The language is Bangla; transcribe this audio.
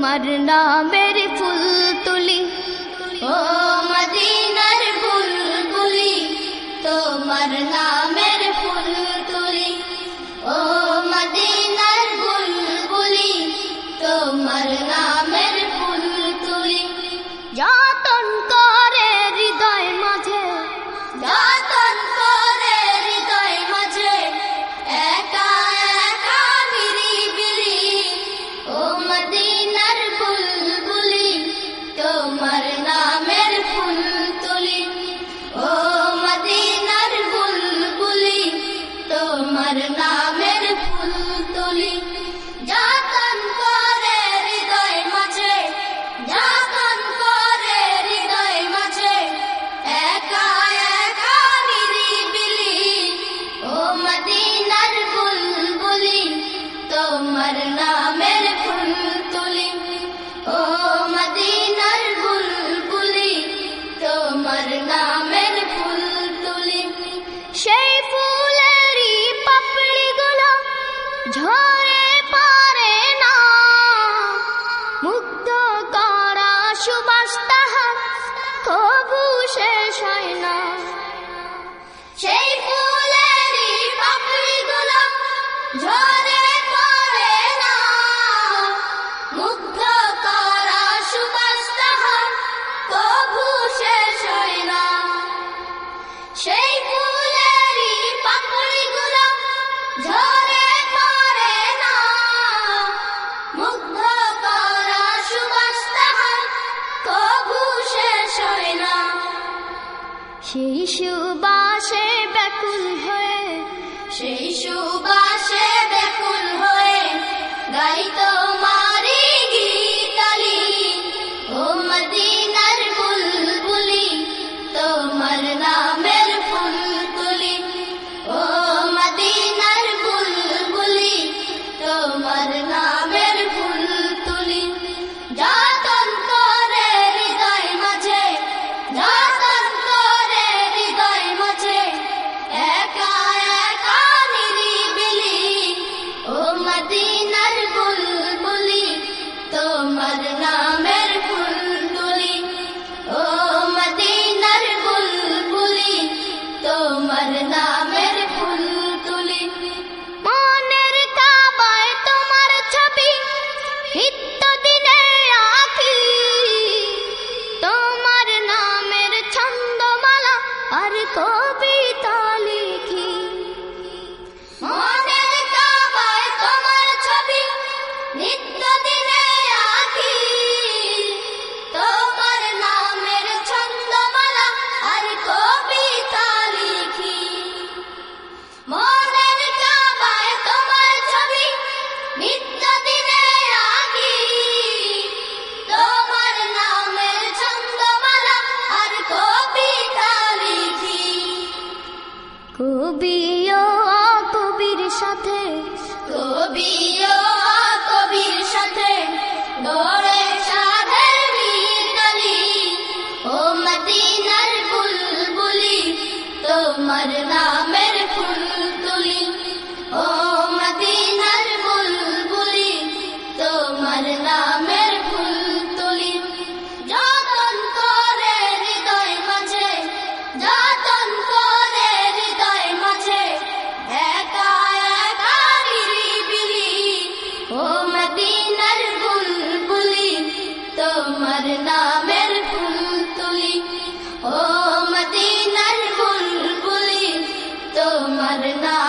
مرنا میں ঝরে পড়ে না। মুক্ত করা সুবাস তাহা কবু শেষ হয় না। সেই ফুলেরই পাপড়িগুলো ঝরে পড়ে না। মুগ্ধ করা সুবাস তাহার কবু শেষ হয় না। সেই সেই সুবা i কবির কবির সাথে দরে সাধে মিতালি ও মদিনার বুলবুলি তোমার না Varna